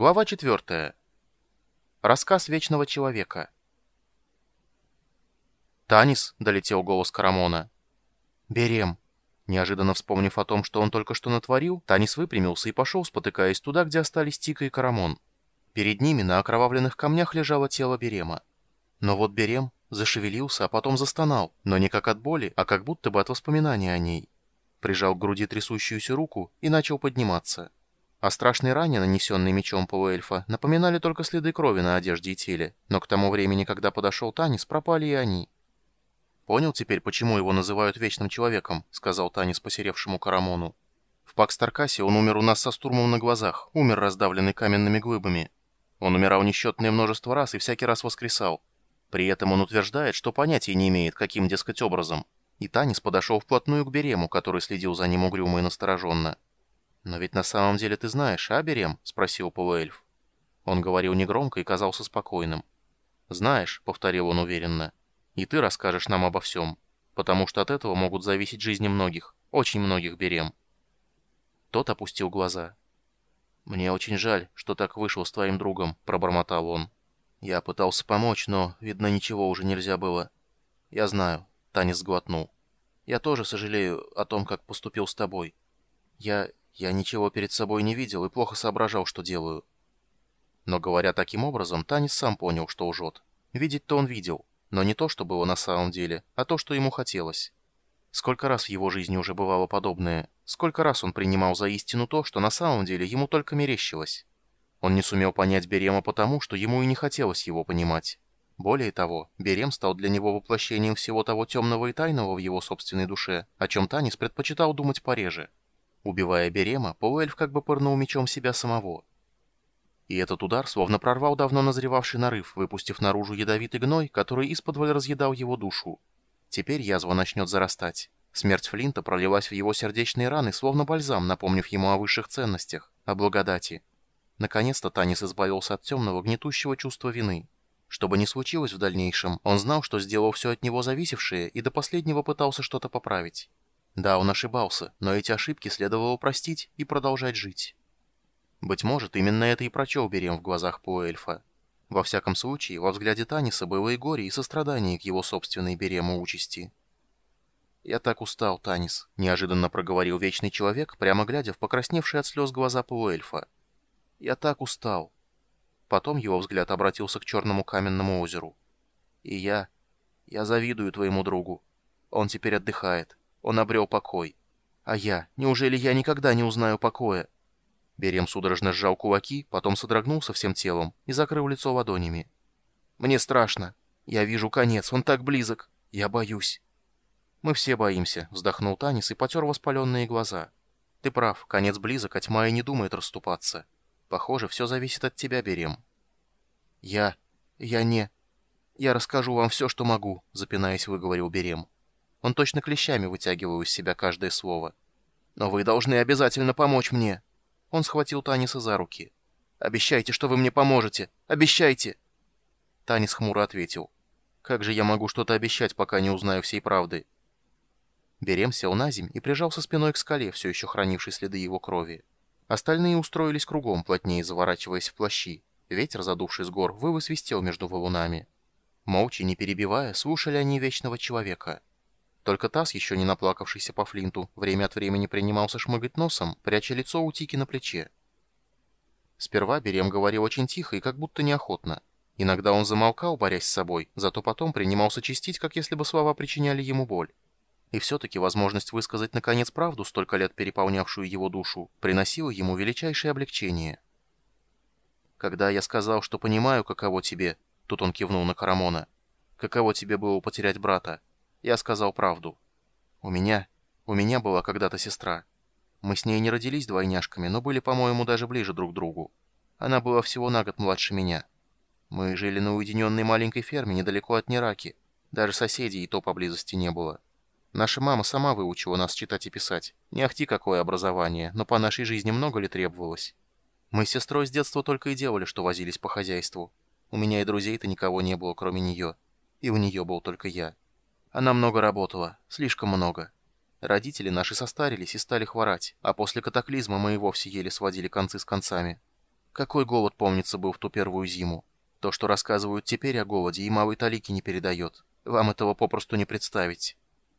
Глава 4. Рассказ Вечного Человека. «Танис!» — долетел голос Карамона. «Берем!» Неожиданно вспомнив о том, что он только что натворил, Танис выпрямился и пошел, спотыкаясь туда, где остались Тика и Карамон. Перед ними на окровавленных камнях лежало тело Берема. Но вот Берем зашевелился, а потом застонал, но не как от боли, а как будто бы от воспоминания о ней. Прижал к груди трясущуюся руку и начал подниматься. О страшной ране, нанесенной мечом полуэльфа, напоминали только следы крови на одежде и теле, но к тому времени, когда подошел Танис, пропали и они. «Понял теперь, почему его называют Вечным Человеком», — сказал Танис посеревшему Карамону. «В Пакстаркасе он умер у нас со стурмом на глазах, умер раздавленный каменными глыбами. Он умирал несчетное множество раз и всякий раз воскресал. При этом он утверждает, что понятия не имеет, каким, дескать, образом. И Танис подошел вплотную к Берему, который следил за ним угрюмо и настороженно. «Но ведь на самом деле ты знаешь, а, Берем?» — спросил полуэльф. Он говорил негромко и казался спокойным. «Знаешь», — повторил он уверенно, — «и ты расскажешь нам обо всем, потому что от этого могут зависеть жизни многих, очень многих Берем». Тот опустил глаза. «Мне очень жаль, что так вышло с твоим другом», — пробормотал он. «Я пытался помочь, но, видно, ничего уже нельзя было. Я знаю», — Танис сглотнул. «Я тоже сожалею о том, как поступил с тобой. Я я ничего перед собой не видел и плохо соображал, что делаю. Но говоря таким образом, Танис сам понял, что лжет. Видеть-то он видел, но не то, что было на самом деле, а то, что ему хотелось. Сколько раз в его жизни уже бывало подобное, сколько раз он принимал за истину то, что на самом деле ему только мерещилось. Он не сумел понять Берема потому, что ему и не хотелось его понимать. Более того, Берем стал для него воплощением всего того темного и тайного в его собственной душе, о чем Танис предпочитал думать пореже. Убивая Берема, полуэльф как бы пырнул мечом себя самого. И этот удар словно прорвал давно назревавший нарыв, выпустив наружу ядовитый гной, который из-под разъедал его душу. Теперь язва начнет зарастать. Смерть Флинта пролилась в его сердечные раны, словно бальзам, напомнив ему о высших ценностях, о благодати. Наконец-то Танис избавился от темного, гнетущего чувства вины. Что бы ни случилось в дальнейшем, он знал, что сделал все от него зависевшее, и до последнего пытался что-то поправить. Да, он ошибался, но эти ошибки следовало простить и продолжать жить. Быть может, именно это и прочел Берем в глазах полуэльфа. Во всяком случае, во взгляде Таниса было и горе, и сострадание к его собственной Берему участи. «Я так устал, Танис», — неожиданно проговорил Вечный Человек, прямо глядя в покрасневшие от слез глаза полуэльфа. «Я так устал». Потом его взгляд обратился к черному каменному озеру. «И я... я завидую твоему другу. Он теперь отдыхает. Он обрел покой. А я? Неужели я никогда не узнаю покоя? Берем судорожно сжал кулаки, потом содрогнулся всем телом и закрыл лицо ладонями. «Мне страшно. Я вижу конец, он так близок. Я боюсь». «Мы все боимся», — вздохнул Танис и потер воспаленные глаза. «Ты прав, конец близок, а тьма и не думает расступаться. Похоже, все зависит от тебя, Берем». «Я... я не... Я расскажу вам все, что могу», — запинаясь, выговорил Берем. Он точно клещами вытягивал из себя каждое слово. «Но вы должны обязательно помочь мне!» Он схватил Таниса за руки. «Обещайте, что вы мне поможете! Обещайте!» Танис хмуро ответил. «Как же я могу что-то обещать, пока не узнаю всей правды?» Берем сел на земь и прижался спиной к скале, все еще хранившей следы его крови. Остальные устроились кругом, плотнее заворачиваясь в плащи. Ветер, задувший с гор, вывы свистел между валунами. Молча, не перебивая, слушали они вечного человека. Только таз, еще не наплакавшийся по флинту, время от времени принимался шмыгать носом, пряча лицо у Тики на плече. Сперва Берем говорил очень тихо и как будто неохотно. Иногда он замолкал, борясь с собой, зато потом принимался чистить, как если бы слова причиняли ему боль. И все-таки возможность высказать наконец правду, столько лет переполнявшую его душу, приносила ему величайшее облегчение. «Когда я сказал, что понимаю, каково тебе...» Тут он кивнул на Карамона. «Каково тебе было потерять брата?» Я сказал правду. У меня... У меня была когда-то сестра. Мы с ней не родились двойняшками, но были, по-моему, даже ближе друг к другу. Она была всего на год младше меня. Мы жили на уединенной маленькой ферме недалеко от Нераки. Даже соседей и то поблизости не было. Наша мама сама выучила нас читать и писать. Не ахти какое образование, но по нашей жизни много ли требовалось. Мы с сестрой с детства только и делали, что возились по хозяйству. У меня и друзей-то никого не было, кроме нее. И у нее был только я. Она много работала, слишком много. Родители наши состарились и стали хворать, а после катаклизма мы и вовсе еле сводили концы с концами. Какой голод, помнится, был в ту первую зиму. То, что рассказывают теперь о голоде, и малой талики не передает. Вам этого попросту не представить».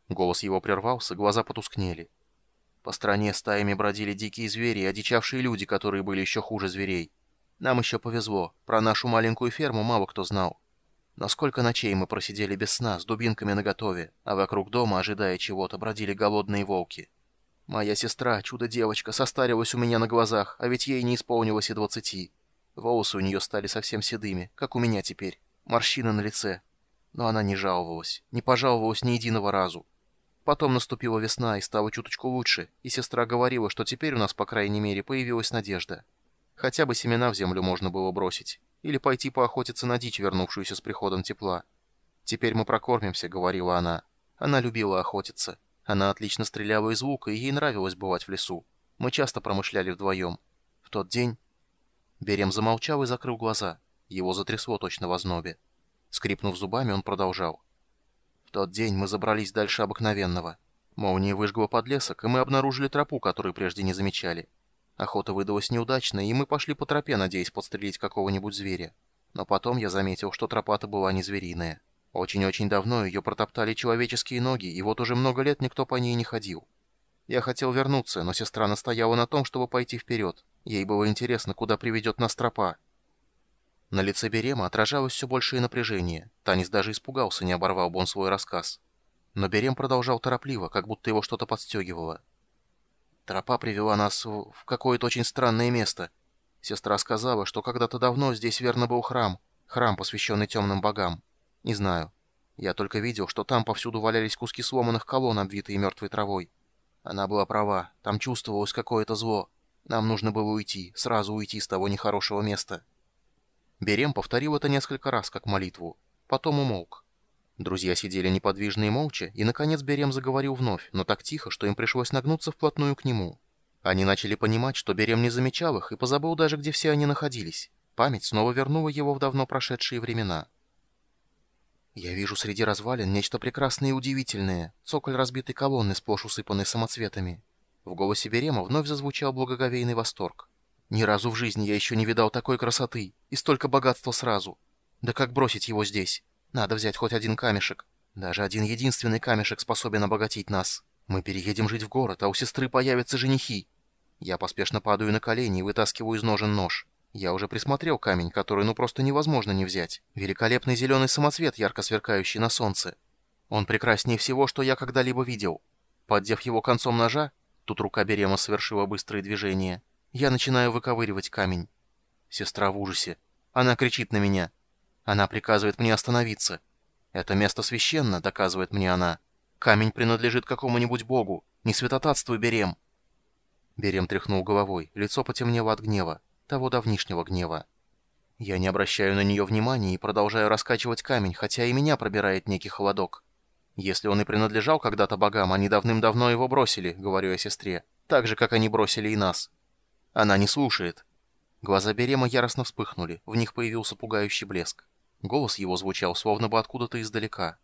Голос его прервался, глаза потускнели. По стране стаями бродили дикие звери и одичавшие люди, которые были еще хуже зверей. Нам еще повезло. Про нашу маленькую ферму мало кто знал. Но сколько ночей мы просидели без сна, с дубинками наготове, а вокруг дома, ожидая чего-то, бродили голодные волки. Моя сестра, чудо-девочка, состарилась у меня на глазах, а ведь ей не исполнилось и двадцати. Волосы у нее стали совсем седыми, как у меня теперь, морщины на лице. Но она не жаловалась, не пожаловалась ни единого разу. Потом наступила весна и стало чуточку лучше, и сестра говорила, что теперь у нас, по крайней мере, появилась надежда. Хотя бы семена в землю можно было бросить, или пойти поохотиться на дичь, вернувшуюся с приходом тепла. «Теперь мы прокормимся», — говорила она. Она любила охотиться. Она отлично стреляла из лука, и ей нравилось бывать в лесу. Мы часто промышляли вдвоем. В тот день... Берем замолчал и закрыл глаза. Его затрясло точно в ознобе. Скрипнув зубами, он продолжал. В тот день мы забрались дальше обыкновенного. Молния выжгла подлесок, и мы обнаружили тропу, которую прежде не замечали. Охота выдалась неудачной, и мы пошли по тропе, надеясь подстрелить какого-нибудь зверя. Но потом я заметил, что тропа-то была не звериная. Очень-очень давно ее протоптали человеческие ноги, и вот уже много лет никто по ней не ходил. Я хотел вернуться, но сестра настояла на том, чтобы пойти вперед. Ей было интересно, куда приведет нас тропа. На лице Берема отражалось все большее напряжение. Танис даже испугался, не оборвал бы он свой рассказ. Но Берем продолжал торопливо, как будто его что-то подстегивало. Тропа привела нас в, в какое-то очень странное место. Сестра сказала, что когда-то давно здесь верно был храм, храм, посвященный темным богам. Не знаю. Я только видел, что там повсюду валялись куски сломанных колонн, обвитые мертвой травой. Она была права, там чувствовалось какое-то зло. Нам нужно было уйти, сразу уйти с того нехорошего места. Берем повторил это несколько раз, как молитву. Потом умолк. Друзья сидели неподвижно и молча, и, наконец, Берем заговорил вновь, но так тихо, что им пришлось нагнуться вплотную к нему. Они начали понимать, что Берем не замечал их и позабыл даже, где все они находились. Память снова вернула его в давно прошедшие времена. «Я вижу среди развалин нечто прекрасное и удивительное, цоколь разбитой колонны, сплошь усыпанной самоцветами». В голосе Берема вновь зазвучал благоговейный восторг. Ни разу в жизни я еще не видал такой красоты и столько богатства сразу. Да как бросить его здесь? Надо взять хоть один камешек. Даже один единственный камешек способен обогатить нас. Мы переедем жить в город, а у сестры появятся женихи. Я поспешно падаю на колени и вытаскиваю из ножен нож. Я уже присмотрел камень, который ну просто невозможно не взять. Великолепный зеленый самоцвет, ярко сверкающий на солнце. Он прекраснее всего, что я когда-либо видел. Поддев его концом ножа, тут рука Берема совершила быстрые движения, я начинаю выковыривать камень. Сестра в ужасе. Она кричит на меня. Она приказывает мне остановиться. Это место священно, доказывает мне она. Камень принадлежит какому-нибудь богу. Не святотатствуй, Берем. Берем тряхнул головой. Лицо потемнело от гнева. Того давнишнего гнева. Я не обращаю на нее внимания и продолжаю раскачивать камень, хотя и меня пробирает некий холодок. Если он и принадлежал когда-то богам, они давным-давно его бросили, говорю я сестре. Так же, как они бросили и нас. Она не слушает. Глаза Берема яростно вспыхнули, в них появился пугающий блеск. Голос его звучал словно бы откуда-то издалека.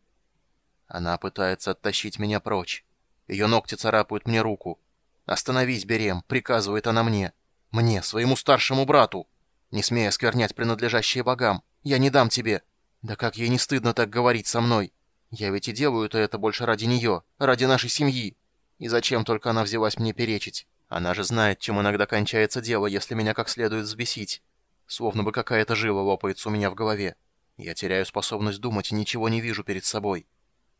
Она пытается оттащить меня прочь. Ее ногти царапают мне руку. «Остановись, Берем!» — приказывает она мне. «Мне, своему старшему брату!» «Не смей осквернять принадлежащие богам! Я не дам тебе!» «Да как ей не стыдно так говорить со мной! Я ведь и делаю-то это больше ради нее, ради нашей семьи! И зачем только она взялась мне перечить?» Она же знает, чем иногда кончается дело, если меня как следует взбесить. Словно бы какая-то жила лопается у меня в голове. Я теряю способность думать и ничего не вижу перед собой.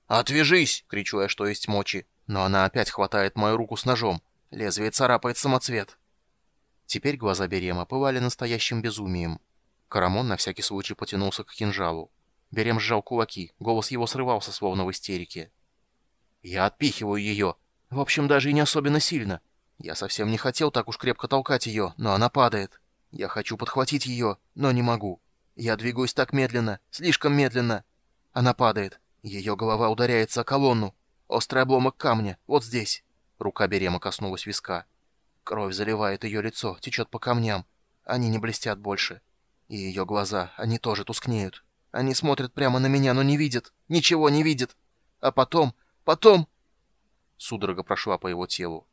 «Отвяжись!» — кричу я, что есть мочи. Но она опять хватает мою руку с ножом. Лезвие царапает самоцвет. Теперь глаза Берема пылали настоящим безумием. Карамон на всякий случай потянулся к кинжалу. Берем сжал кулаки, голос его срывался, словно в истерике. «Я отпихиваю ее. В общем, даже и не особенно сильно. Я совсем не хотел так уж крепко толкать ее, но она падает. Я хочу подхватить ее, но не могу. Я двигаюсь так медленно, слишком медленно. Она падает. Ее голова ударяется о колонну. Острый обломок камня, вот здесь. Рука Берема коснулась виска. Кровь заливает ее лицо, течет по камням. Они не блестят больше. И ее глаза, они тоже тускнеют. Они смотрят прямо на меня, но не видят. Ничего не видят. А потом, потом... Судорога прошла по его телу.